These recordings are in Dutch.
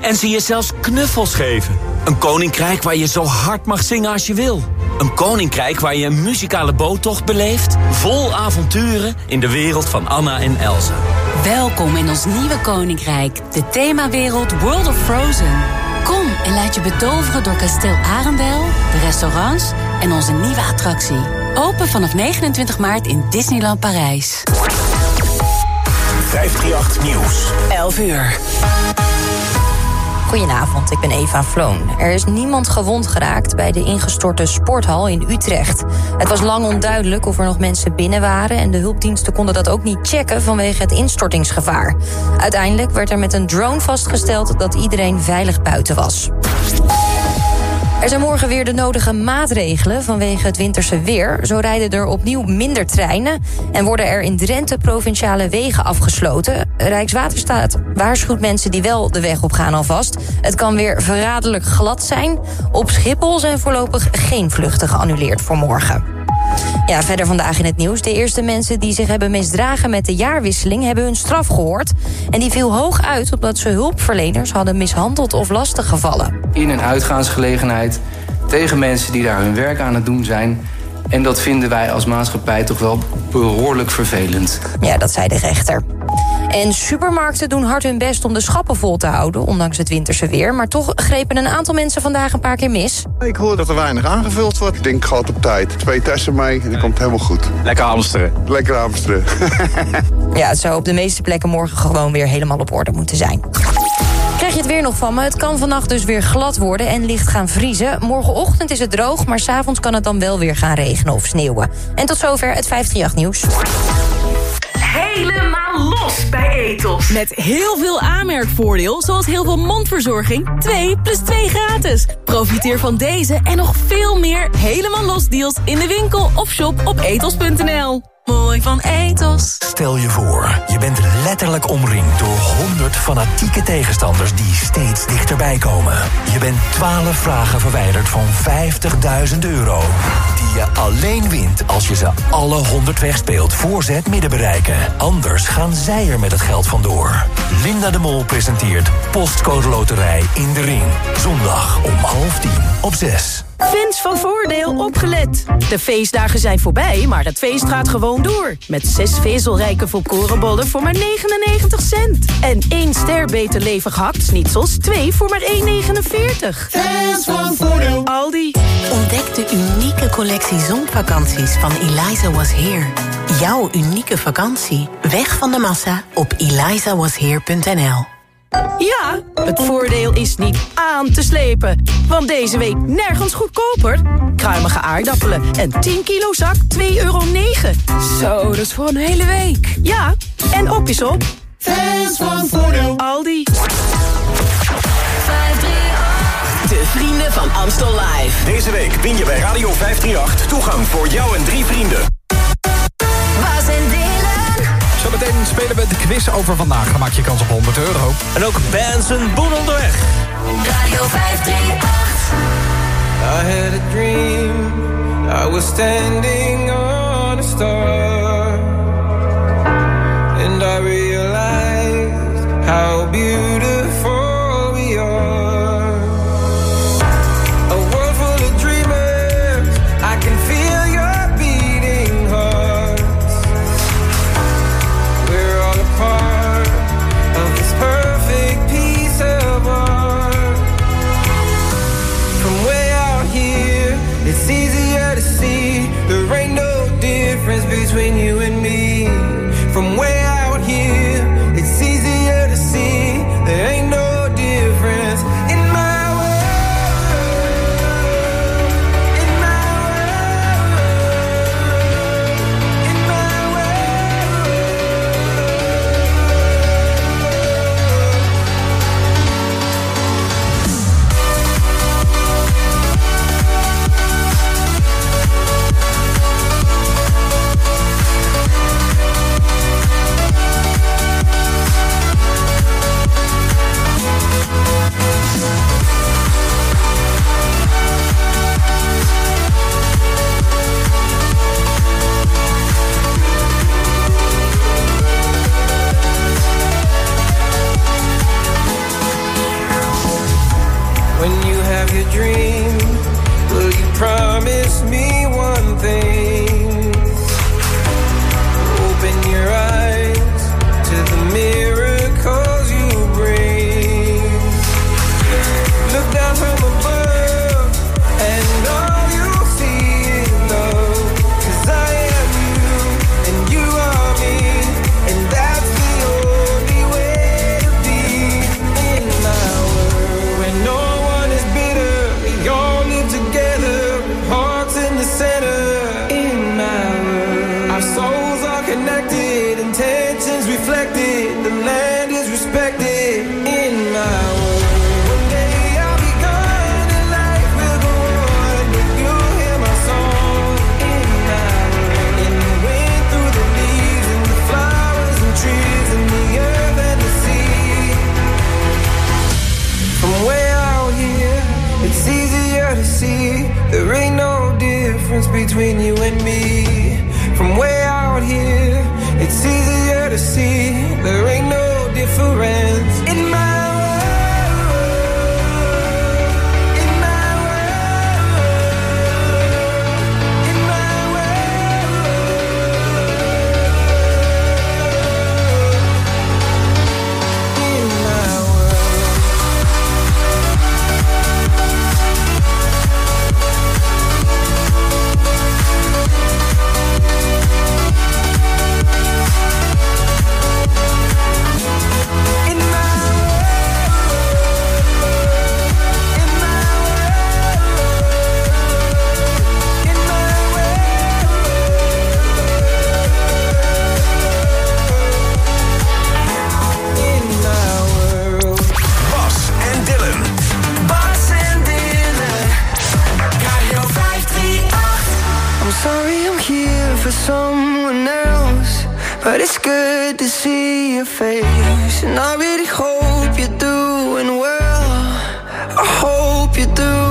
en ze je zelfs knuffels geven. Een koninkrijk waar je zo hard mag zingen als je wil. Een koninkrijk waar je een muzikale boottocht beleeft... vol avonturen in de wereld van Anna en Elsa. Welkom in ons nieuwe koninkrijk, de themawereld World of Frozen. Kom en laat je betoveren door kasteel Arendel, de restaurants en onze nieuwe attractie. Open vanaf 29 maart in Disneyland Parijs. 538 Nieuws. 11 uur. Goedenavond, ik ben Eva Vloon. Er is niemand gewond geraakt bij de ingestorte sporthal in Utrecht. Het was lang onduidelijk of er nog mensen binnen waren... en de hulpdiensten konden dat ook niet checken vanwege het instortingsgevaar. Uiteindelijk werd er met een drone vastgesteld dat iedereen veilig buiten was. Er zijn morgen weer de nodige maatregelen vanwege het winterse weer. Zo rijden er opnieuw minder treinen en worden er in Drenthe provinciale wegen afgesloten. Rijkswaterstaat waarschuwt mensen die wel de weg op gaan alvast. Het kan weer verraderlijk glad zijn. Op Schiphol zijn voorlopig geen vluchten geannuleerd voor morgen. Ja, verder vandaag in het nieuws. De eerste mensen die zich hebben misdragen met de jaarwisseling... hebben hun straf gehoord. En die viel hoog uit omdat ze hulpverleners hadden mishandeld of lastiggevallen. In een uitgaansgelegenheid tegen mensen die daar hun werk aan het doen zijn... En dat vinden wij als maatschappij toch wel behoorlijk vervelend. Ja, dat zei de rechter. En supermarkten doen hard hun best om de schappen vol te houden... ondanks het winterse weer. Maar toch grepen een aantal mensen vandaag een paar keer mis. Ik hoor dat er weinig aangevuld wordt. Ik denk, gaat op tijd. Twee testen mee en dat komt helemaal goed. Lekker hamsteren. Lekker hamsteren. ja, het zou op de meeste plekken morgen gewoon weer helemaal op orde moeten zijn. Krijg je het weer nog van me? Het kan vannacht dus weer glad worden en licht gaan vriezen. Morgenochtend is het droog, maar s'avonds kan het dan wel weer gaan regenen of sneeuwen. En tot zover het 538 nieuws. Helemaal los bij Ethos. Met heel veel aanmerkvoordeel, zoals heel veel mondverzorging. 2 plus 2 gratis. Profiteer van deze en nog veel meer helemaal los deals in de winkel of shop op ethos.nl. Mooi van Ethos. Stel je voor, je bent letterlijk omringd door 100 fanatieke tegenstanders die steeds dichterbij komen. Je bent 12 vragen verwijderd van 50.000 euro. Die je alleen wint als je ze alle 100 wegspeelt voor ze het midden bereiken. Anders gaan zij er met het geld vandoor. Linda de Mol presenteert Postcode Loterij in de Ring. Zondag om half tien op 6. Fans van Voordeel opgelet. De feestdagen zijn voorbij, maar het feest gaat gewoon door. Met zes vezelrijke volkorenbollen voor maar 99 cent. En één ster beter levig hakt-snitsels, twee voor maar 1,49. Fans van Voordeel. Aldi. Ontdek de unieke collectie zonvakanties van Eliza Was Here. Jouw unieke vakantie. Weg van de massa op elizawasheer.nl ja, het voordeel is niet aan te slepen. Want deze week nergens goedkoper. Kruimige aardappelen en 10 kilo zak 2,9 euro. Zo, dat is voor een hele week. Ja, en op is op. Fans van Voordeel. Aldi. De vrienden van Amstel Live. Deze week win je bij Radio 538 toegang voor jou en drie vrienden. Zometeen spelen we de quiz over vandaag. Dan maak je kans op 100 euro. En ook Benson Boen onderweg. Radio 538. I had a dream. I was standing on a star. And I realized how beautiful someone else But it's good to see your face. And I really hope you're doing well. I hope you do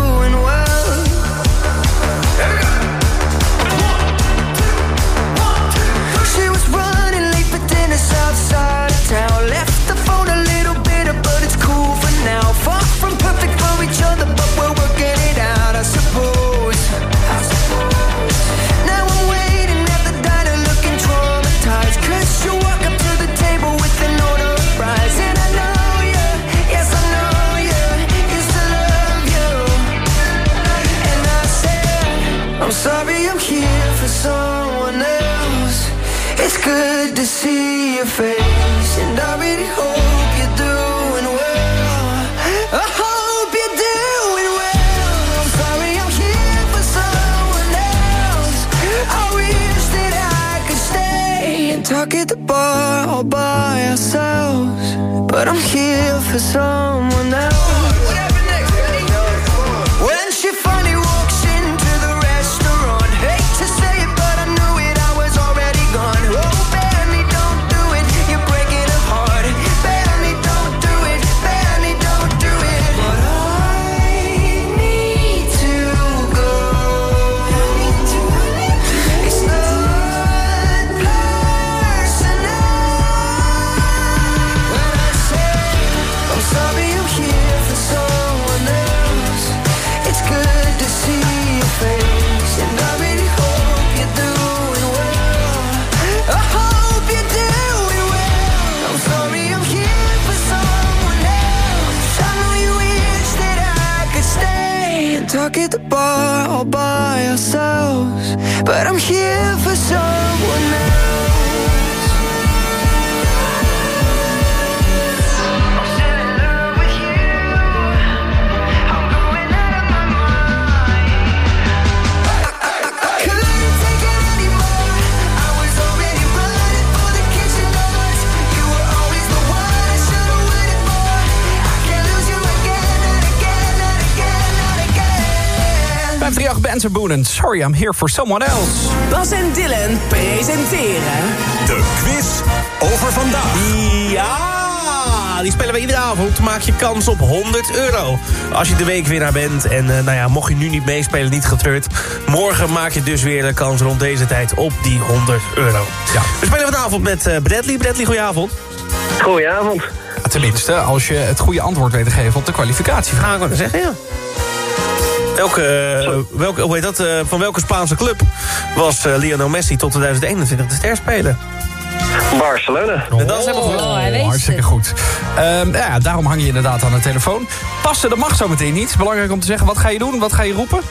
Sorry, I'm here for someone else. Bas en Dylan presenteren... De quiz over vandaag. Ja! die spelen we iedere avond. Maak je kans op 100 euro. Als je de weekwinnaar bent en eh, nou ja, mocht je nu niet meespelen, niet getreurd. Morgen maak je dus weer de kans rond deze tijd op die 100 euro. Ja. We spelen vanavond met uh, Bradley. Bradley, goedenavond. Goedenavond. Ja, tenminste, als je het goede antwoord weet te geven op de kwalificatie. Ah, Gaan we zeggen, ja. Welke, welke, hoe heet dat, eh, van welke Spaanse club was eh, Lionel Messi tot 2021 de sterspeler? Barcelona. dat is helemaal goed. Oh, hij weet Hartstikke het. goed. Ehm, ja, daarom hang je inderdaad aan de telefoon. Passen, dat mag zo meteen niet. Belangrijk om te zeggen, wat ga je doen? Wat ga je roepen?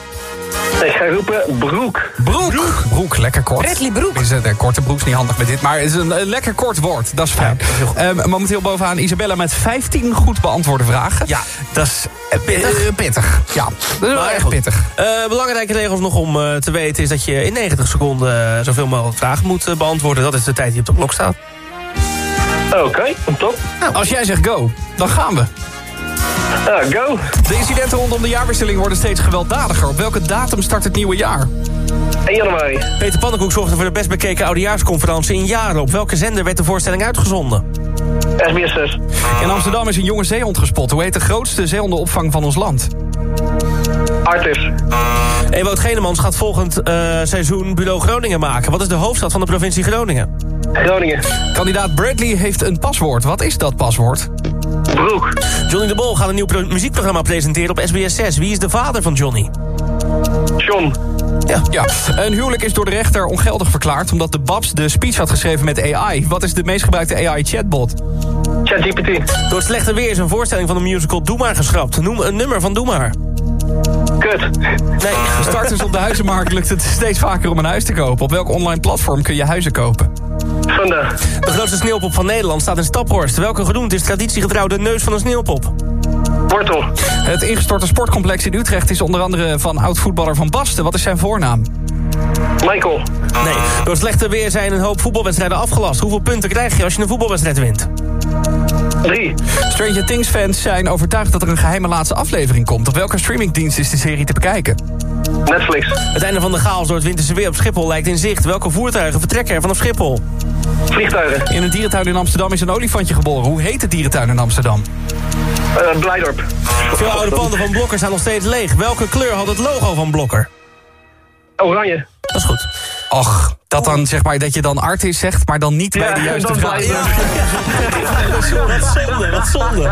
Ik ga roepen broek. Broek. Broek, lekker kort. Bradley Broek. Is het, een korte broek is niet handig met dit, maar het is een, een lekker kort woord. Dat is fijn. Ehm, momenteel bovenaan Isabella met 15 goed beantwoorde vragen. Ja, dat is eh, pittig. Eh, pittig, ja. Dat is wel goed. pittig. Eh, belangrijke regels nog om eh, te weten is dat je in 90 seconden eh, zoveel mogelijk vragen moet eh, beantwoorden. Dat is de tijd die op de klok staat. Oké, top. Als jij zegt go, dan gaan we. Ah, go. De incidenten rondom de jaarwisseling worden steeds gewelddadiger. Op welke datum start het nieuwe jaar? 1 januari. Peter Pannenkoek zorgde voor de best bekeken oudejaarsconferentie in jaren. Op welke zender werd de voorstelling uitgezonden? SBS 6. In Amsterdam is een jonge zeehond gespot. Hoe heet de grootste zeehondenopvang van ons land? Artis. Ewout Genemans gaat volgend eh, seizoen Bureau Groningen maken. Wat is de hoofdstad van de provincie Groningen? Groningen. Kandidaat Bradley heeft een paswoord. Wat is dat paswoord? Broek. Johnny de Bol gaat een nieuw pro- muziekprogramma presenteren op SBS 6. Wie is de vader van Johnny? John. Ja. ja. Een huwelijk is door de rechter ongeldig verklaard... omdat de Babs de speech had geschreven met AI. Wat is de meest gebruikte AI-chatbot? ChatGPT. Door slechte weer is een voorstelling van de musical Doe Maar geschrapt. Noem een nummer van Doe Maar. Kut. Nee. Starters op de huizenmarkt lukt het steeds vaker om een huis te kopen. Op welk online platform kun je huizen kopen? Vandaag. De grootste sneeuwpop van Nederland staat in Staphorst. Welke genoemd is traditiegetrouw de neus van een sneeuwpop? Wortel. Het ingestorte sportcomplex in Utrecht is onder andere van oud-voetballer Van Basten. Wat is zijn voornaam? Michael. Nee. Door slechte weer zijn een hoop voetbalwedstrijden afgelast. Hoeveel punten krijg je als je een voetbalwedstrijd wint? 3. Stranger Things fans zijn overtuigd dat er een geheime laatste aflevering komt. Op welke streamingdienst is de serie te bekijken? Netflix. Het einde van de chaos door het winterse weer op Schiphol lijkt in zicht. Welke voertuigen vertrekken er vanaf Schiphol? Vliegtuigen. In een dierentuin in Amsterdam is een olifantje geboren. Hoe heet de dierentuin in Amsterdam? Uh, Blijdorp. Veel oude panden van Blokker zijn nog steeds leeg. Welke kleur had het logo van Blokker? Oranje. Dat is goed. Och, dat dan zeg maar dat je dan artis zegt, maar dan niet bij de juiste vraag. blijf- Wat zonde, wat zonde.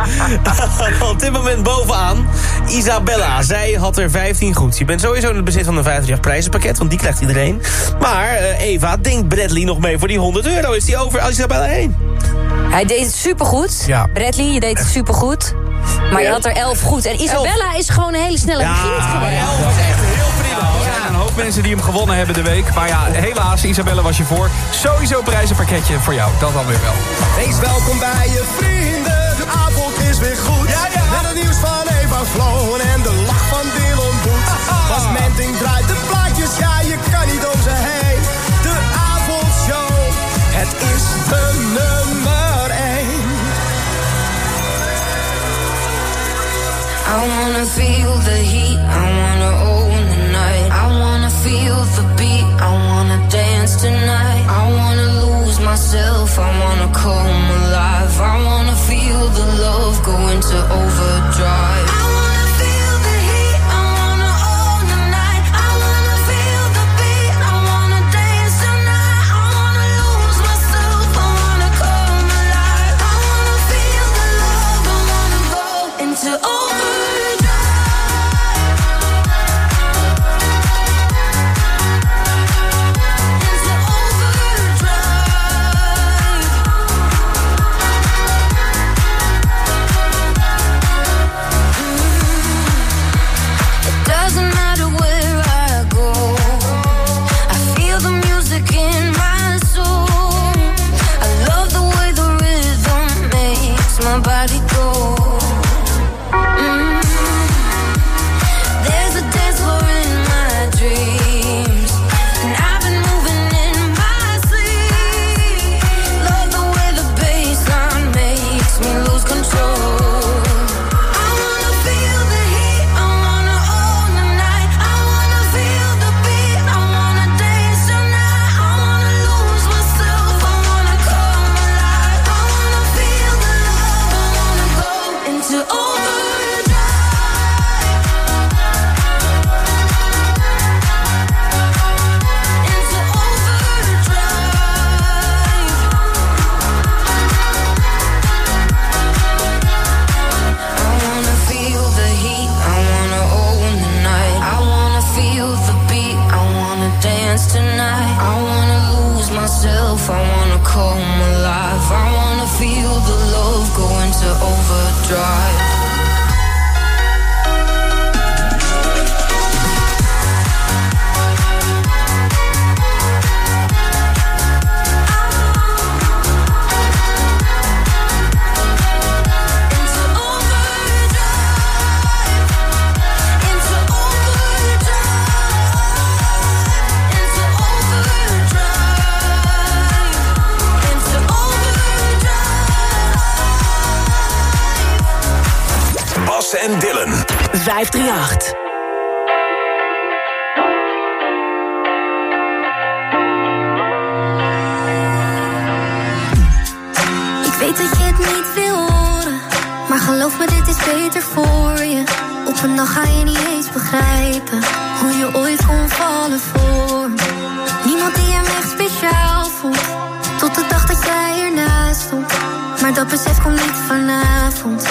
Op dit moment bovenaan Isabella. Zij had er 15 goed. Je bent sowieso in het bezit van een 50 prijzenpakket, want die krijgt iedereen. Maar eh, Eva, denkt Bradley nog mee voor die 100 euro? Is die over Isabella heen? Hij deed het supergoed. Ja. Bradley, je deed het supergoed. Maar je had er elf goed. En Isabella is gewoon een hele snelle beginner geweest. Mensen die hem gewonnen hebben de week. Maar ja, helaas, Isabelle was je voor. Sowieso prijzenpakketje voor jou. Dat dan weer wel. Wees welkom bij je vrienden. De avond is weer goed. Met het nieuws van Eva Floon en de lach van Dylan Boet. Bas Menting draait de plaatjes, ja je kan niet om ze heen. De avondshow, het is de nummer 1. I wanna feel the heat, I wanna feel the beat, I wanna dance tonight. I wanna lose myself, I wanna come alive. I wanna feel the love go into overdrive. Wanna come 538. Ik weet dat je het niet wil horen, maar geloof me, dit is beter voor je. Op een dag ga je niet eens begrijpen hoe je ooit kon vallen voor me. Niemand die hem echt speciaal voelt, tot de dag dat jij ernaast stond. Maar dat besef komt niet vanavond,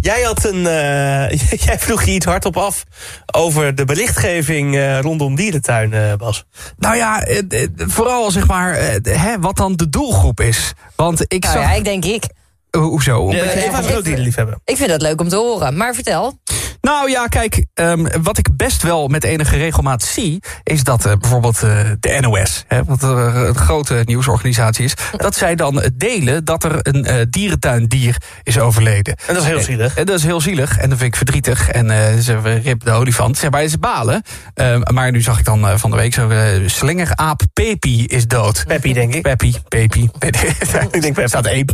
Jij, had een, eh, jij vroeg je iets hardop af over de belichtgeving eh, rondom dierentuin, eh, Bas. Nou ja, vooral zeg maar, hè, wat dan de doelgroep is. Want ik Nou zag... ja, ik denk ik. Ho- Hoezo? Ja, Eva is dierenliefhebber. Ik vind dat leuk om te horen, maar vertel. Nou ja, kijk, ehm, wat ik best wel met enige regelmaat zie... is dat eh, bijvoorbeeld eh, de NOS, hè, wat er een grote nieuwsorganisatie is... dat zij dan delen dat er een eh, dierentuindier is overleden. En dat is heel zielig. En dat is heel zielig en dat vind ik verdrietig. En eh ze rip de olifant. Zeg maar, ze balen. Maar nu zag ik dan eh, van de week zo... eh slingeraap Pepi is dood. Peppy, denk ik. Peppy, Pepi. ik denk Er staat één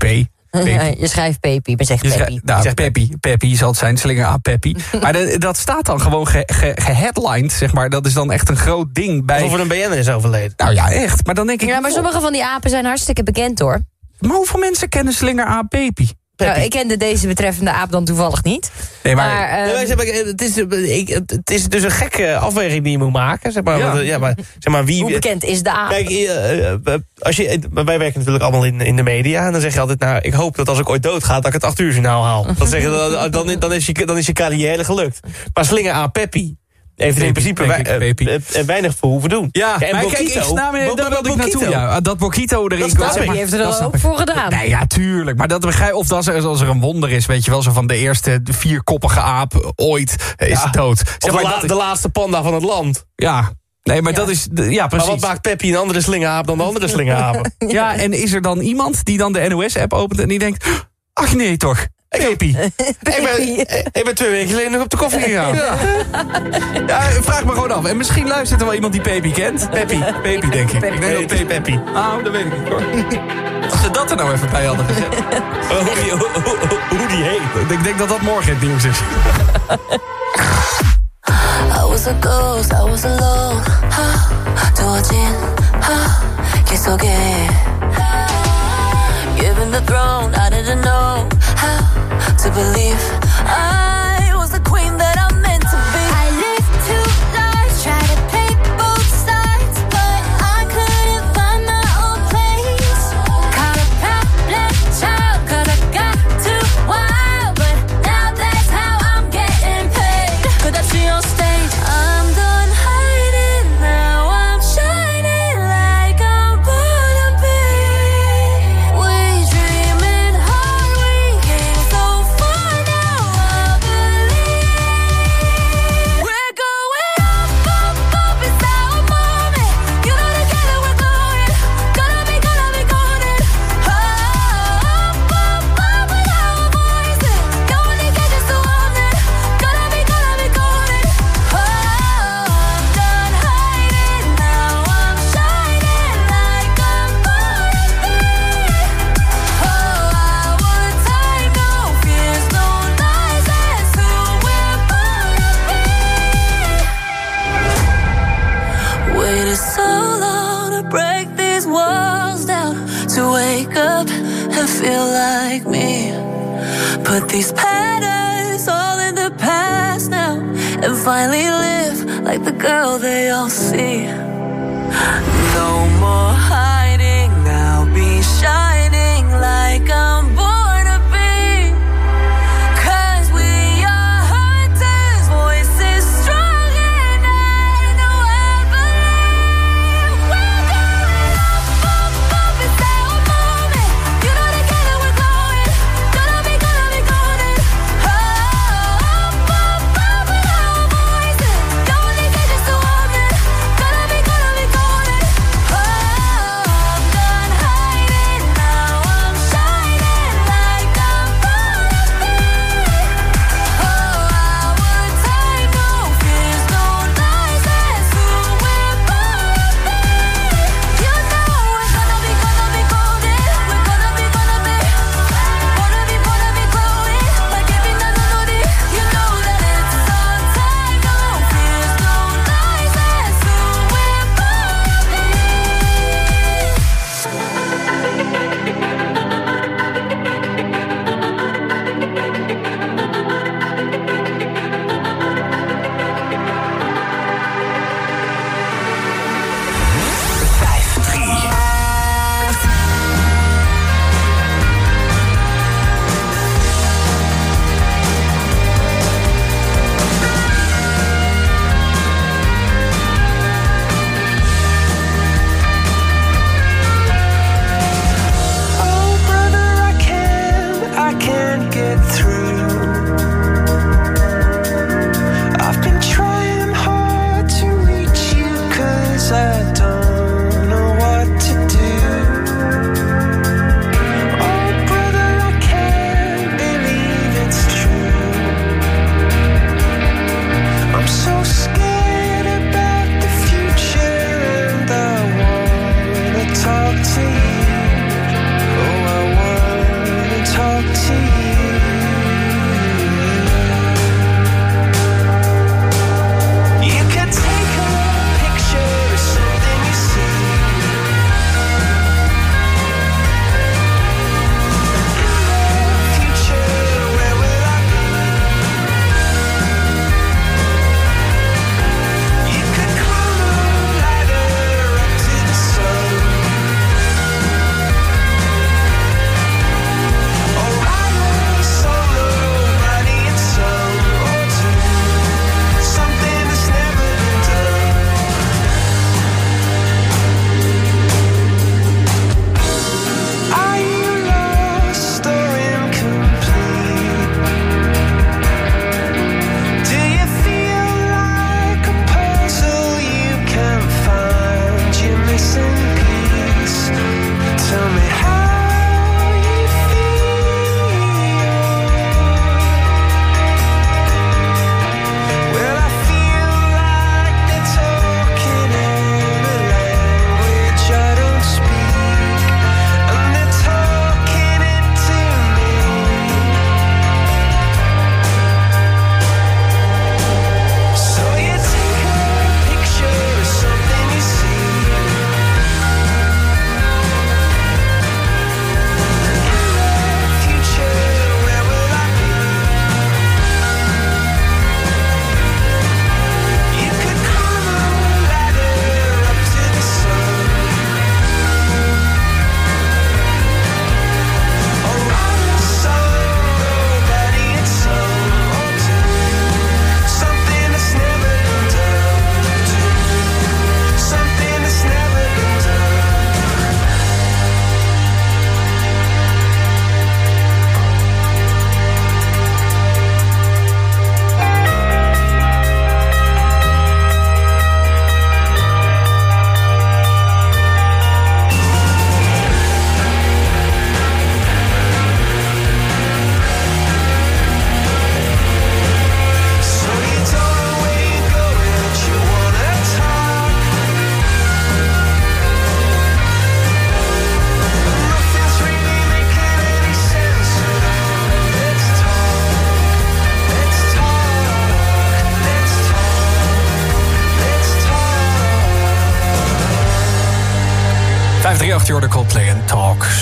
Je schrijft Pepi, maar zegt nou, Peppy, Peppy zal het zijn, slinger aan Peppy. maar de- dat staat dan gewoon ge- ge- geheadlined, zeg maar. Dat is dan echt een groot ding bij... Alsof er een BN'er is overleden. Nou ja, echt. Maar dan denk ik... Ja, maar sommige van die apen zijn hartstikke bekend hoor. Maar hoeveel mensen kennen slinger aan Peppy? Nou, ik kende deze betreffende aap dan toevallig niet. Nee, maar... Maar, eh, Nee, maar zeg maar, het, is, ik, het is dus een gekke afweging die je moet maken. Zeg maar, Ja. want, eh, ja, maar, zeg maar wie, hoe bekend is de aap? Kijk, eh, eh, als je, wij werken natuurlijk allemaal in, in de media. En dan zeg je altijd, nou, ik hoop dat als ik ooit doodga... dat ik het acht uur journaal haal. Dan, zeg je, dan, dan, dan, is je, dan is je carrière gelukt. Maar slinger aan Peppy... heeft er in principe denk ik, wei- Peppy. eh, eh, weinig voor hoeven doen. Ja, en maar kijk, ik Bokito- snap daar Bo- wilde ik naartoe. Ja, dat Bokito erin Dat snap zeg maar, Die heeft er dat al ook voor gedaan. Nee, ja, tuurlijk. Maar dat begrijp of dat is als er een wonder is, weet je wel, zo van de eerste vierkoppige aap ooit eh, is Ja. dood. Of Zeg de, maar, la- dat de laatste panda van het land. ja, nee, maar dat is, ja, Maar precies. wat maakt Peppy een andere slingeraap dan de andere slingerapen? Ja, en is er dan iemand die dan de NOS-app opent en die denkt... Ach nee, toch? Ik ben, twee weken geleden nog op de koffie gegaan. Ja. ja. vraag me gewoon af. En misschien luistert er wel iemand die Pepi kent. Peppy, Pepi denk ik. Ik denk dat Peppy. Ah, dat weet ik niet hoor. Als ze dat er nou even bij hadden gezet. Oh, hoe, die, oh, oh, oh, hoe, heet. Ik denk dat dat morgen het nieuws is. I was a ghost, I was alone. Ha, 하, 두어진 하, 계속해. Given the throne, I didn't know.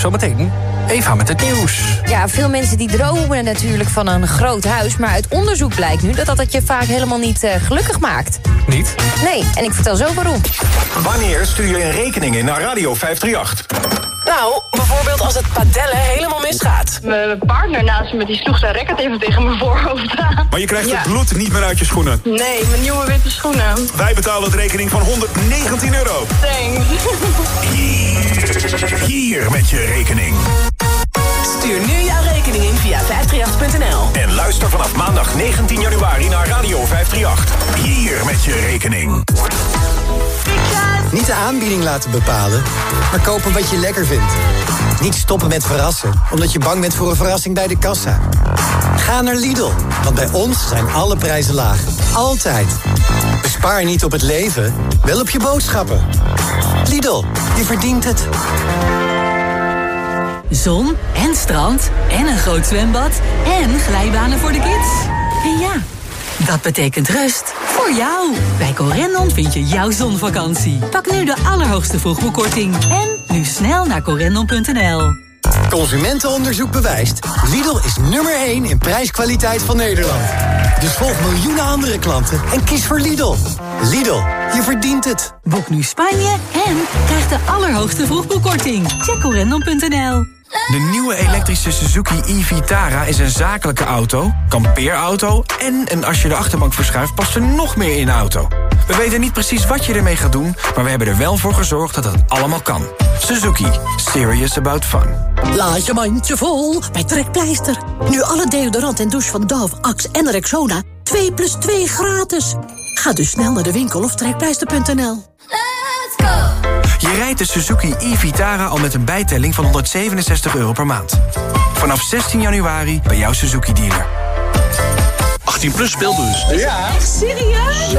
Zometeen Eva met het nieuws. Ja, veel mensen die dromen natuurlijk van een groot huis... maar uit onderzoek blijkt nu dat dat het je vaak helemaal niet uh, gelukkig maakt. Niet? Nee, en ik vertel zo waarom. Wanneer stuur je een rekening in naar Radio 538? Nou, bijvoorbeeld als het padellen helemaal misgaat. Mijn partner naast me die sloeg zijn racket even tegen mijn voorhoofd aan. Maar je krijgt Ja. het bloed niet meer uit je schoenen. Nee, mijn nieuwe witte schoenen. Wij betalen het rekening van 119 euro. Thanks. Hier, met je rekening. Stuur nu jouw rekening in via 538.nl. En luister vanaf maandag 19 januari naar Radio 538. Hier met je rekening. Niet de aanbieding laten bepalen, maar kopen wat je lekker vindt. Niet stoppen met verrassen, omdat je bang bent voor een verrassing bij de kassa. Ga naar Lidl, want bij ons zijn alle prijzen laag. Altijd. Bespaar niet op het leven, wel op je boodschappen. Lidl, je verdient het. Zon en strand en een groot zwembad en glijbanen voor de kids. En ja, dat betekent rust voor jou. Bij Corendon vind je jouw zonvakantie. Pak nu de allerhoogste vroegboekkorting. En nu snel naar corendon.nl. Consumentenonderzoek bewijst. Lidl is nummer 1 in prijskwaliteit van Nederland. Dus volg miljoenen andere klanten en kies voor Lidl. Lidl, je verdient het. Boek nu Spanje en krijg de allerhoogste vroegboekkorting. Check corendon.nl. De nieuwe elektrische Suzuki e-Vitara is een zakelijke auto, kampeerauto... en een als je de achterbank verschuift past er nog meer in de auto. We weten niet precies wat je ermee gaat doen... maar we hebben er wel voor gezorgd dat het allemaal kan. Suzuki. Serious about fun. Laat je mandje vol bij Trekpleister. Nu alle deodorant en douche van Dove, Axe en Rexona 2 plus 2 gratis. Ga dus snel naar de winkel of trekpleister.nl. Je rijdt de Suzuki e-Vitara al met een bijtelling van 167 euro per maand. Vanaf 16 januari bij jouw Suzuki-dealer. 18 plus speelbus. Ja. Echt serieus?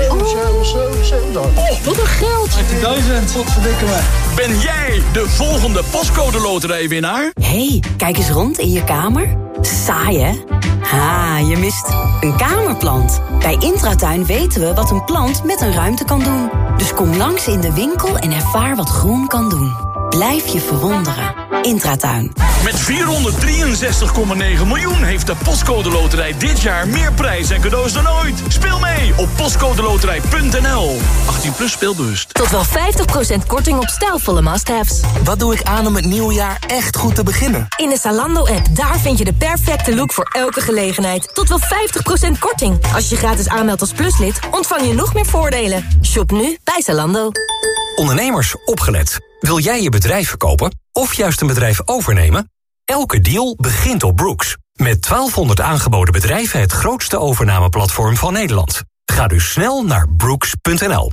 Oh, wat een geld. 18.000. Wat verdikken we. Ben jij de volgende pascode loterijwinnaar? hey, kijk eens rond in je kamer. Saai, hè? Ha, je mist een kamerplant. Bij Intratuin weten we wat een plant met een ruimte kan doen. Dus kom langs in de winkel en ervaar wat groen kan doen. Blijf je verwonderen. Intratuin. Met 463,9 miljoen heeft de Postcode Loterij dit jaar meer prijs en cadeaus dan ooit. Speel mee op postcodeloterij.nl. 18 plus speelbewust. Tot wel 50% korting op stijlvolle must-haves. Wat doe ik aan om het nieuwe jaar echt goed te beginnen? In de Zalando-app, daar vind je de perfecte look voor elke gelegenheid. Tot wel 50% korting. Als je je gratis aanmeldt als pluslid, ontvang je nog meer voordelen. Shop nu bij Zalando. Ondernemers, opgelet. Wil jij je bedrijf verkopen of juist een bedrijf overnemen? Elke deal begint op Brooks. Met 1200 aangeboden bedrijven het grootste overnameplatform van Nederland. Ga dus snel naar brooks.nl.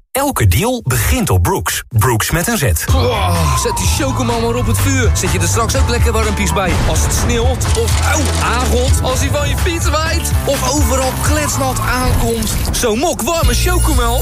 Elke deal begint op Brooks. Brooks met een Z. Oh, zet die chocomel maar op het vuur. Zet je er straks ook lekker warmpies bij. Als het sneeuwt of aangot. Als hij van je fiets waait. Of overal kletsnat aankomt. Zo'n mok warme chocomel.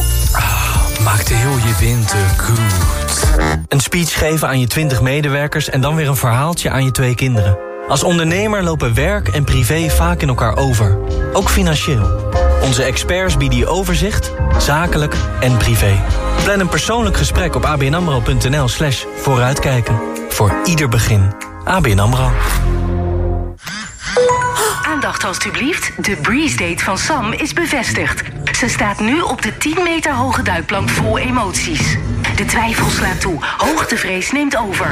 Maakt heel je winter goed. Een speech geven aan je 20 medewerkers en dan weer een verhaaltje aan je twee kinderen. Als ondernemer lopen werk en privé vaak in elkaar over. Ook financieel. Onze experts bieden je overzicht, zakelijk en privé. Plan een persoonlijk gesprek op abnamro.nl slash vooruitkijken. Voor ieder begin. ABN AMRO. Aandacht alstublieft. De Breeze Date van Sam is bevestigd. Ze staat nu op de 10 meter hoge duikplank vol emoties. De twijfel slaat toe. Hoogtevrees neemt over.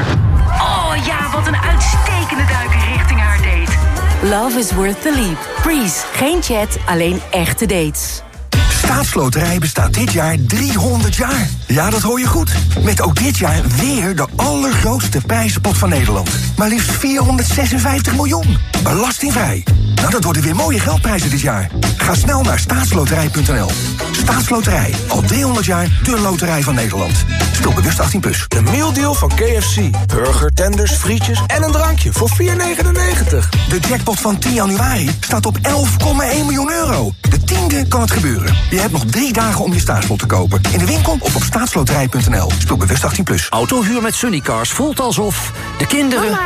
Oh ja, wat een uitstekende duiker richting date. Love is worth the leap. Breeze, geen chat, alleen echte dates. Staatsloterij bestaat dit jaar 300 jaar. Ja, dat hoor je goed. Met ook dit jaar weer de allergrootste prijzenpot van Nederland. Maar liefst 456 miljoen. Belastingvrij. Nou, dat worden weer mooie geldprijzen dit jaar. Ga snel naar staatsloterij.nl. Staatsloterij. Al 300 jaar de loterij van Nederland. Speel bewust 18+. Plus. De mealdeal van KFC. Burger, tenders, frietjes en een drankje voor 4,99. De jackpot van 10 januari staat op 11,1 miljoen euro. De tiende kan het gebeuren. Je hebt nog drie dagen om je staatslot te kopen. In de winkel of op staatsloterij.nl. Speel bewust 18+. Plus. Autohuur met Sunnycars voelt alsof de kinderen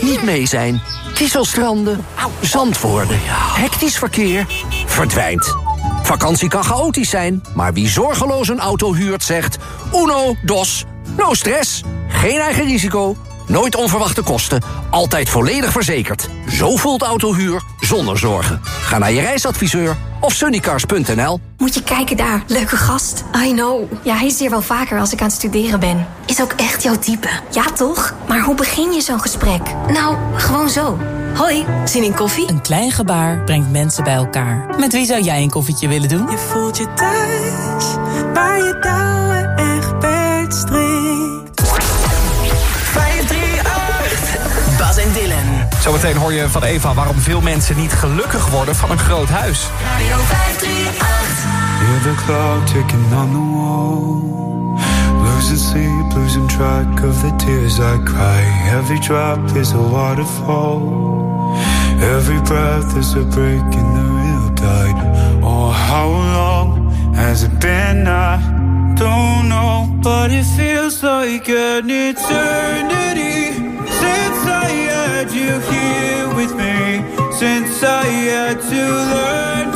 niet mee zijn. Kieselstranden, zand worden, hectisch verkeer, verdwijnt. Vakantie kan chaotisch zijn, maar wie zorgeloos een auto huurt zegt... Uno, dos, no stress, geen eigen risico, nooit onverwachte kosten... altijd volledig verzekerd. Zo voelt autohuur zonder zorgen. Ga naar je reisadviseur of sunnycars.nl. Moet je kijken daar, leuke gast. I know. Ja, hij is hier wel vaker als ik aan het studeren ben. Is ook echt jouw type. Ja, toch? Maar hoe begin je zo'n gesprek? Nou, gewoon zo. Hoi, zin in koffie? Een klein gebaar brengt mensen bij elkaar. Met wie zou jij een koffietje willen doen? Je voelt je thuis, waar je touwen Zometeen hoor je van Eva waarom veel mensen niet gelukkig worden van een groot huis. Radio 538. Hear the clock ticking on the wall. Losing sleep, losing track of the tears I cry. Every drop is a waterfall. Every breath is a break in the real tide. Oh, how long has it been? I don't know, but it feels like an eternity I had you here with me. Since I had to learn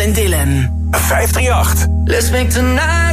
En Dylan. 538. Let's make tonight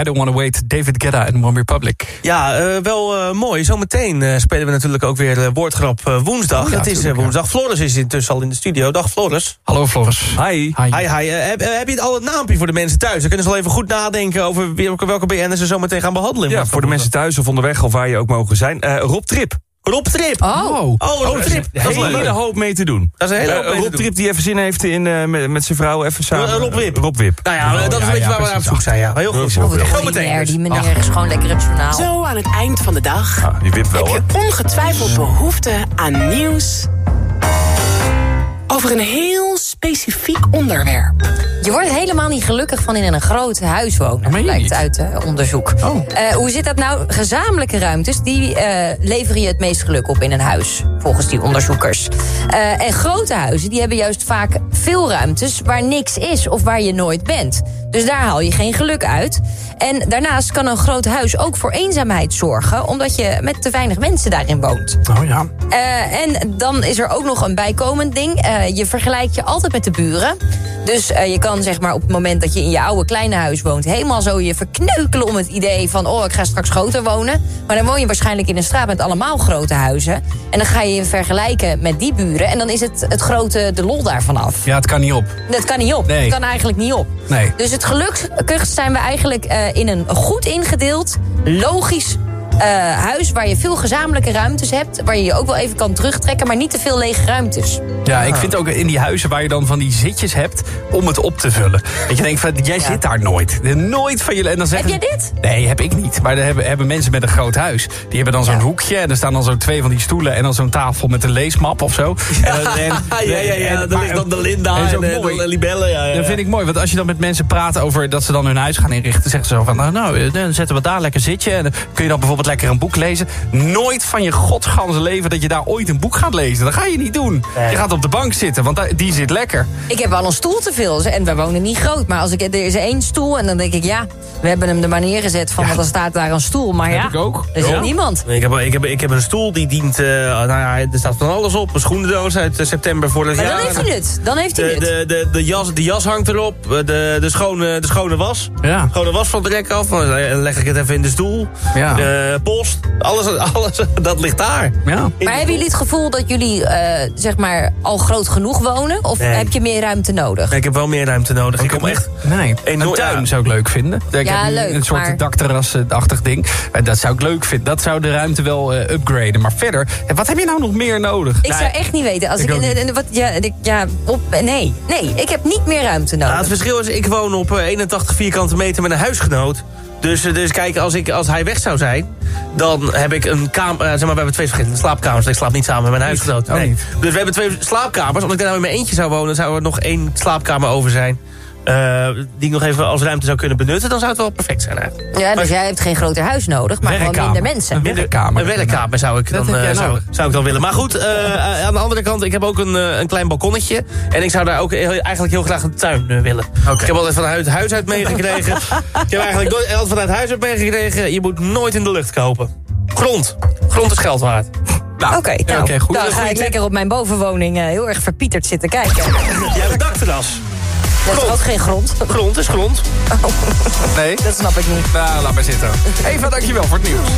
I Don't Wanna Wait, David Guetta en One Republic. Ja, eh, wel eh, mooi. Zometeen eh, spelen we natuurlijk ook weer Woordgrap woensdag. Oh ja, het is ja. woensdag. Floris is intussen al in de studio. Dag Floris. Hallo Floris. Hi. Hi, hi. Heb, heb je al het naampje voor de mensen thuis? Dan kunnen ze al even goed nadenken over welke, BN'ers ze zometeen gaan behandelen. Ja, voor de mensen thuis of onderweg of waar je ook mogen zijn. Rob Trip. Rob Trip. Oh. Oh, Rob Trip. Dat is een hele hoop mee te doen. Dat is een hele hoop Eh, mee te Rob. Trip die even zin heeft in, eh, met, met zijn vrouw even samen. Eh, Rob Wip. Rob Wip. Nou ja, dat is een beetje waar we op zoek zijn. Ja. Heel goed. Rob Wip. Zometeen. Die meneer is gewoon lekker het journaal. Zo aan het eind van de dag Ah, die Wip wel heb je ongetwijfeld behoefte aan nieuws over een heel specifiek onderwerp. Je wordt helemaal niet gelukkig van in een groot huis wonen, je blijkt niet? uit eh, onderzoek. Oh. Eh, hoe zit dat nou? Gezamenlijke ruimtes, die eh, leveren je het meest geluk op in een huis, volgens die onderzoekers. Eh, en grote huizen, die hebben juist vaak veel ruimtes waar niks is of waar je nooit bent. Dus daar haal je geen geluk uit. En daarnaast kan een groot huis ook voor eenzaamheid zorgen, omdat je met te weinig mensen daarin woont. Oh ja. Eh, en dan is er ook nog een bijkomend ding. Eh, je vergelijkt je altijd met de buren. Dus eh, je kan zeg maar op het moment dat je in je oude kleine huis woont... helemaal zo je verkneukelen om het idee van... oh, ik ga straks groter wonen. Maar dan woon je waarschijnlijk in een straat met allemaal grote huizen. En dan ga je je vergelijken met die buren... en dan is het, het grote de lol daarvan af. Ja, het kan niet op. Dat kan niet op. Nee. Dat kan eigenlijk niet op. Nee. Dus het gelukkigst zijn we eigenlijk eh, in een goed ingedeeld, logisch eh, huis... waar je veel gezamenlijke ruimtes hebt... waar je je ook wel even kan terugtrekken... maar niet te veel lege ruimtes. Ja, ik vind ook in die huizen waar je dan van die zitjes hebt om het op te vullen. Dat je denkt van, jij zit daar nooit. Nooit van jullie. En dan zeggen, Heb jij dit? Nee, heb ik niet. Maar dan hebben, hebben mensen met een groot huis. Die hebben dan zo'n hoekje en er staan dan zo twee van die stoelen... en dan zo'n tafel met een leesmap of zo. En, dan- en- ja, ja, ja. en- Dan ligt dan de Linda en eh, de libellen. Ja, ja, Dat ja. vind ik mooi, want als je dan met mensen praat over dat ze dan hun huis gaan inrichten... zeggen ze zo van, nou, nou dan zetten we daar lekker zitje... en dan kun je dan bijvoorbeeld lekker een boek lezen. Nooit van je godsganse leven dat je daar ooit een boek gaat lezen. Dat ga je niet doen. Je gaat op de bank zitten, want daar- die zit lekker. Ik heb al een stoel te veel. En we wonen niet groot. Maar als ik, er is één stoel en dan denk ik... ja, we hebben hem er maar neergezet van... want dan staat daar een stoel. Maar Heb ja, ik ook. er zit Ja. niemand. Ik heb, ik, heb, ik heb een stoel die dient... eh, nou ja, er staat van alles op. Een schoenendoos uit eh, september vorig Maar jaar. dan heeft hij nut. Dan heeft hij De, nut. de, de, de, jas, de jas hangt erop. eh, De, de, schone, de schone was. Ja. Schone was van het rek af. Dan leg ik het even in de stoel. Ja. De post. Alles, alles dat ligt daar. Ja. Maar hebben jullie het gevoel dat jullie eh, zeg maar al groot genoeg wonen? Of Nee. heb je meer ruimte nodig? Ik heb wel meer ruimte nodig. Ik kom echt... Nee, een Enorm- tuin ja. zou ik leuk vinden. Ik Ja, heb nu leuk, Een soort maar- dakterrasachtig ding. En dat zou ik leuk vinden. Dat zou de ruimte wel eh, upgraden. Maar verder, eh, wat heb je nou nog meer nodig? Ik zou echt niet weten. Als Ik ik, ook in- niet. in- wat, ja, ik- ja, op, nee, nee, ik heb niet meer ruimte nodig. het verschil is, ik woon op eh, 81 vierkante meter met een huisgenoot. Dus, eh, dus kijk, als, ik, als hij weg zou zijn, dan heb ik een kamer... zeg maar, we hebben twee verschillende slaapkamers. Ik slaap niet samen met mijn huisgenoot. Oh, Nee. Dus we hebben twee slaapkamers. Als ik daar nou in mijn eentje zou wonen, zou er nog één slaapkamer over zijn. Eh, die ik nog even als ruimte zou kunnen benutten, dan zou het wel perfect zijn eigenlijk. Ja, dus jij hebt geen groter huis nodig, maar gewoon minder mensen. Een werkkamer. Een werkkamer zou ik dan, eh, zou, nodig. zou ik dan willen. Maar goed, eh, aan de andere kant, ik heb ook een, een klein balkonnetje. En ik zou daar ook heel- eigenlijk heel graag een tuin willen. Ik heb altijd vanuit huis uit meegekregen. ik heb eigenlijk nooit altijd vanuit huis uit meegekregen. Je moet nooit in de lucht kopen. Grond. Grond is geld waard. Nou, Oké, ja, nou, goed. dan ga ik lekker op mijn bovenwoning heel erg verpieterd zitten kijken. Jij hebt een dakterras. Dat is ook geen grond. Grond is grond. Nee? Dat snap ik niet. Nou, laat maar zitten. Eva, dankjewel voor het nieuws.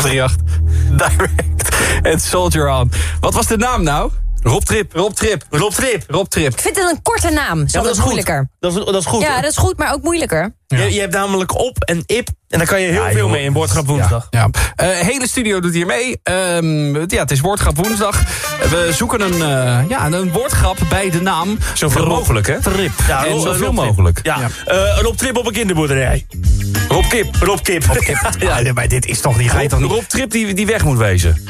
538. Direct en Soldier On. Wat was de naam nou? Rob Trip. Rob Trip. Rob Trip. Rob Trip. Ik vind het een korte naam. Ja, Zo maar dat is moeilijker. Dat is, dat is goed. Ja, dat is goed, maar ook moeilijker. Je, je hebt namelijk op en ip. En daar kan je heel Ja, veel joh. mee in Woordgrap woensdag. Ja. Eh, hele studio doet hier mee. Ehm, ja, het is woordgrap woensdag. We zoeken een, eh, ja, een woordgrap bij de naam. Zoveel Rob mogelijk, hè? Trip. Ja, En zoveel mogelijk. Ja. Eh, Rob Trip op een kinderboerderij. Rob Kip. Rob Kip. Ja, maar dit is toch niet... Rob, toch niet... Rob Trip die, die weg moet wezen.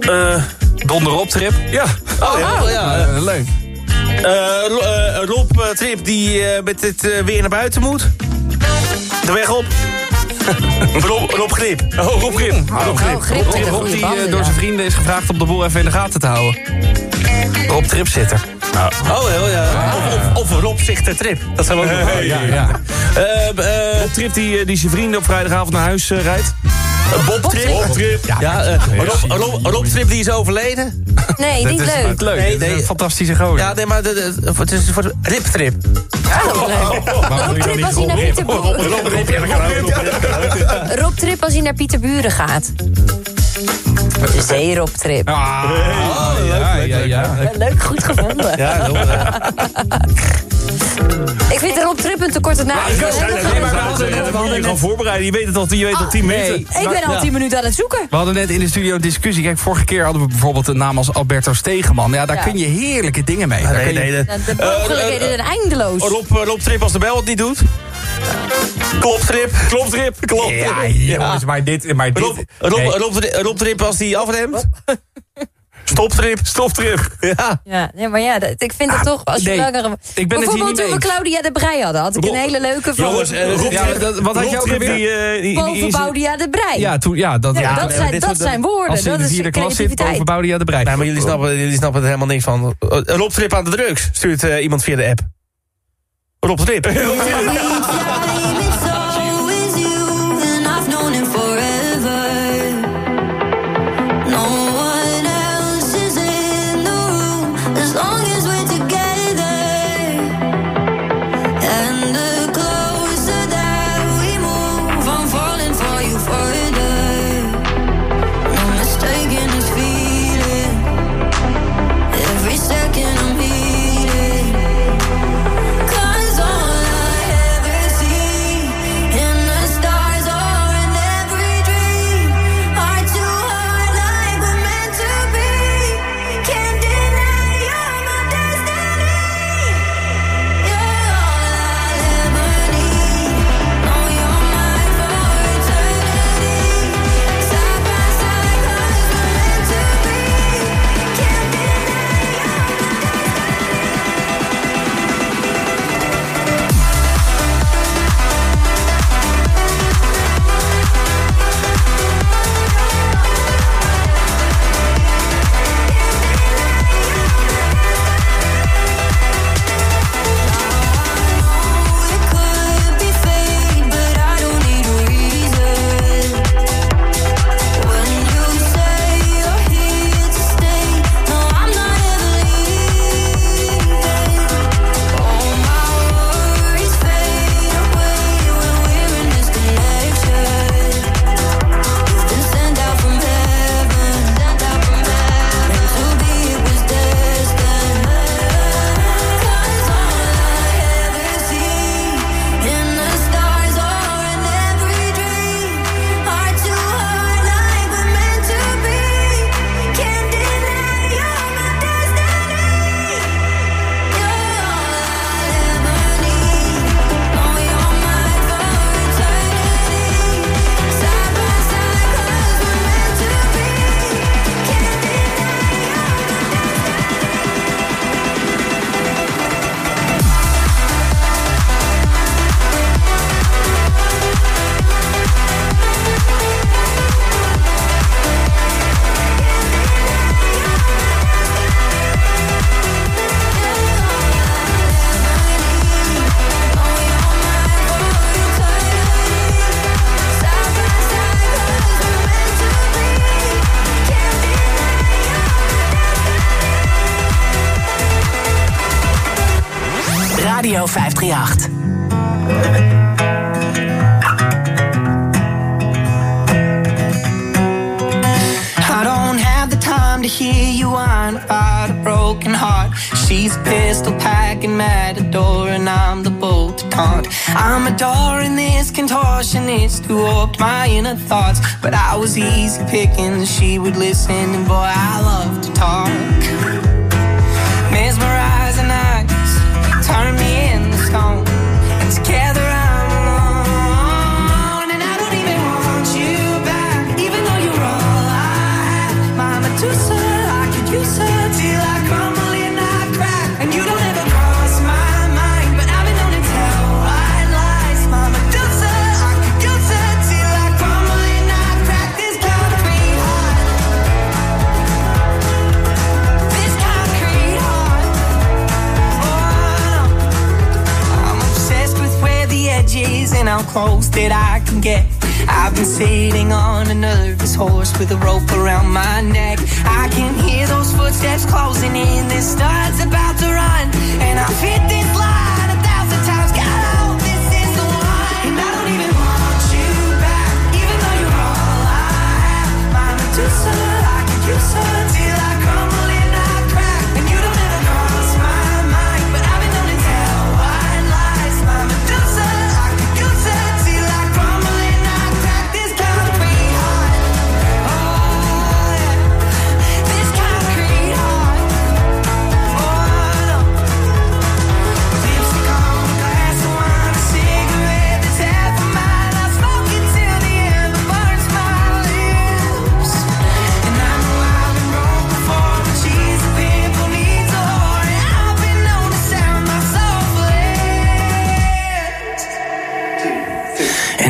Eh, Donder Rob Trip. Ja. oh, ja. ja, eh, leuk. Eh, eh, Rob eh, Trip die eh, met het eh, weer naar buiten moet. De weg op. Rob, Rob Grip. Oh, Rob Grip. Rob Grip. Oh, grip met de Rob goede die eh, door zijn vrienden is gevraagd om de boel even in de gaten te houden. Rob Trip zitter. Oh, heel, ja. Of, of, of Rob Zichter Trip. Dat zijn we ook nog. Ja, ja. Eh, eh, Rob Trip die, eh, die zijn vrienden op vrijdagavond naar huis rijdt. Bob Trip. Bob Trip. Ja, Rob, Rob, Rob Trip die is overleden. Nee, niet is leuk. leuk. Nee, is nee. een fantastische gozer. Ja, nee, maar de, de- het is voor de Rip Trip. Oh, leuk. Rob Trip als hij naar Pieter Rob Trip als hij naar Pieterburen gaat. Zee Rob Trip. Ah, ja, ja, ja. Leuk, goed gevonden. Ja, Ik vind Rob Trip een te korte naam. Ik we hadden net- gewoon voorbereiden. Je weet het al, je weet al 10 minuten. nee. Ik ben al tien minuten aan het zoeken. We hadden net in de studio een discussie. Kijk, vorige keer hadden we bijvoorbeeld een naam als Alberto Stegeman. Ja, daar Ja. kun je heerlijke dingen mee. Daar nee, kun je- nee, de- De Eh, mogelijkheden eh, zijn eindeloos. Rob, eh, Rob Trip als de bel het niet doet. Klopt Trip. Klopt Trip. Klopt. Ja, jongens, maar dit... Maar dit Rob, Rob, nee. Rob, Tri- Rob Trip als die afremt. Stoptrip. Stoptrip. Ja. Ja, nee, maar ja, dat- ik vind het toch... Als je nee, langere... ik ben Bijvoorbeeld toen we. Claudia de Brij hadden, had ik een hele leuke van... Jongens, eh, Rob Ja, dat- wat had je ook alweer? die, eh, die- Boudia de Brij. Ja, toen, ja, dat, Ja, ja, dat zijn, dat woorden. Als in dat de is vierde klas zit, creativiteit. boven Boudia de Brij. Nee, maar jullie snappen, jullie snappen er helemaal niks van. Eh, Rob Trip aan de drugs. Stuurt eh, iemand via de app. Rob Trip. Close that I can get. I've been sitting on a nervous horse with a rope around my neck. I can hear those footsteps closing in. This star's about to run, and I've hit this line a thousand times. God, I hope this is the one. And I don't even want you back, even though you're all I have. My Medusa, I could use her till I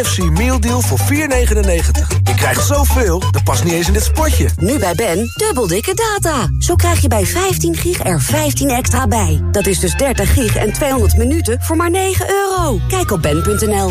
KFC Meal Deal voor 4,99. Je krijgt zoveel, dat past niet eens in dit spotje. Nu bij Ben, dubbel dikke data. Zo krijg je bij 15 gig er 15 extra bij. Dat is dus 30 gig en 200 minuten voor maar 9 euro. Kijk op ben.nl.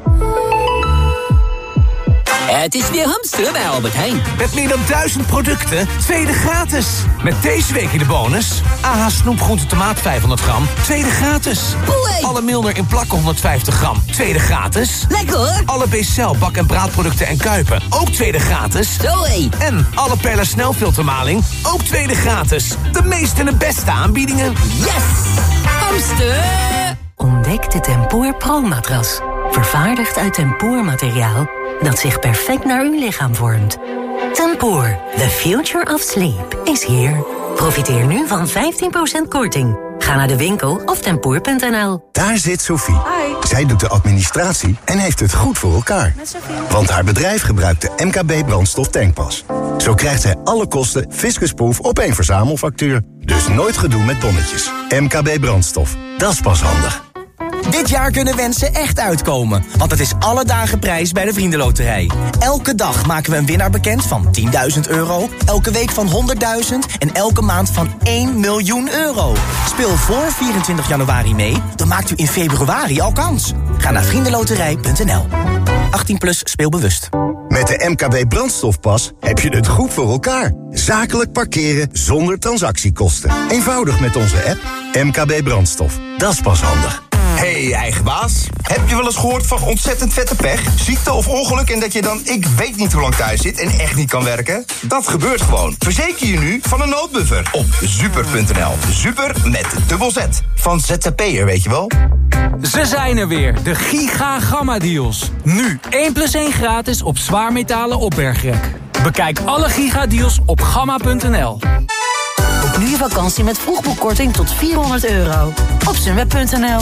Het is weer hamsteren bij Albert Heijn. Met meer dan duizend producten, tweede gratis. Met deze week in de bonus... AH snoepgroente tomaat 500 gram, tweede gratis. Alle Milner in plakken 150 gram, tweede gratis. Lekker hoor. Alle B-cel bak- en braadproducten en kuipen, ook tweede gratis. Zoé. En alle Perla snelfiltermaling, ook tweede gratis. De meeste en de beste aanbiedingen. Yes! Hamster! Ontdek de Tempoor Pro-matras. Vervaardigd uit tempoormateriaal dat zich perfect naar uw lichaam vormt. Tempoor, the future of sleep, is here. Profiteer nu van 15% korting. Ga naar de winkel of tempoor.nl. Daar zit Sophie. Zij doet de administratie en heeft het goed voor elkaar. Want haar bedrijf gebruikt de MKB brandstof tankpas. Zo krijgt zij alle kosten fiscusproof op één verzamelfactuur. Dus nooit gedoe met tonnetjes. MKB brandstof, dat is pas handig. Dit jaar kunnen wensen echt uitkomen, want het is alle dagen prijs bij de Vriendenloterij. Elke dag maken we een winnaar bekend van 10.000 euro, elke week van 100.000 en elke maand van 1 miljoen euro. Speel voor 24 januari mee, dan maakt u in februari al kans. Ga naar vriendenloterij.nl. 18 plus speelbewust. Met de MKB brandstofpas heb je het goed voor elkaar. Zakelijk parkeren zonder transactiekosten. Eenvoudig met onze app MKB brandstof. Dat is pas handig. Hey, eigen baas. Heb je wel eens gehoord van ontzettend vette pech? Ziekte of ongeluk en dat je dan ik weet niet hoe lang thuis zit en echt niet kan werken? Dat gebeurt gewoon. Verzeker je nu van een noodbuffer op super.nl. Super met dubbel Z. Van ZZP'er, weet je wel? Ze zijn er weer, de Giga Gamma Deals. Nu 1 plus 1 gratis op zwaarmetalen opbergrek. Bekijk alle Giga Deals op gamma.nl. Boek nu je vakantie met vroegboekkorting tot 400 euro. Op sunweb.nl.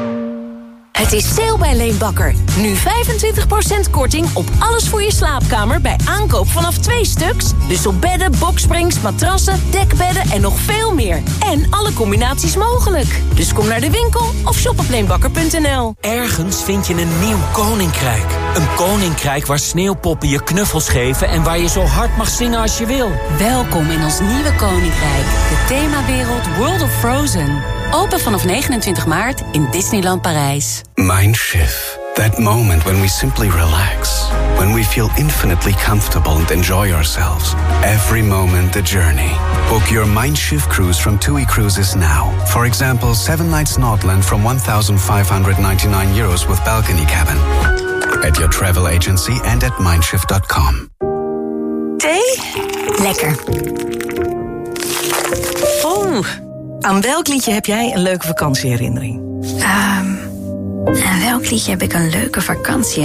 Het is sale bij Leenbakker. Nu 25% korting op alles voor je slaapkamer bij aankoop vanaf twee stuks. Dus op bedden, boksprings, matrassen, dekbedden en nog veel meer. En alle combinaties mogelijk. Dus kom naar de winkel of shop op leenbakker.nl. Ergens vind je een nieuw koninkrijk. Een koninkrijk waar sneeuwpoppen je knuffels geven... en waar je zo hard mag zingen als je wil. Welkom in ons nieuwe koninkrijk. De themawereld World of Frozen. Open vanaf 29 maart in Disneyland Parijs. Mindshift. That moment when we simply relax. When we feel infinitely comfortable and enjoy ourselves. Every moment the journey. Book your Mindshift cruise from TUI Cruises now. For example, 7 nights Nordland from 1,599 euros with balcony cabin. At your travel agency and at mindshift.com. Thee? Lekker. Oh, aan welk liedje heb jij een leuke vakantieherinnering? Ehm, aan welk liedje heb ik een leuke vakantieherinnering?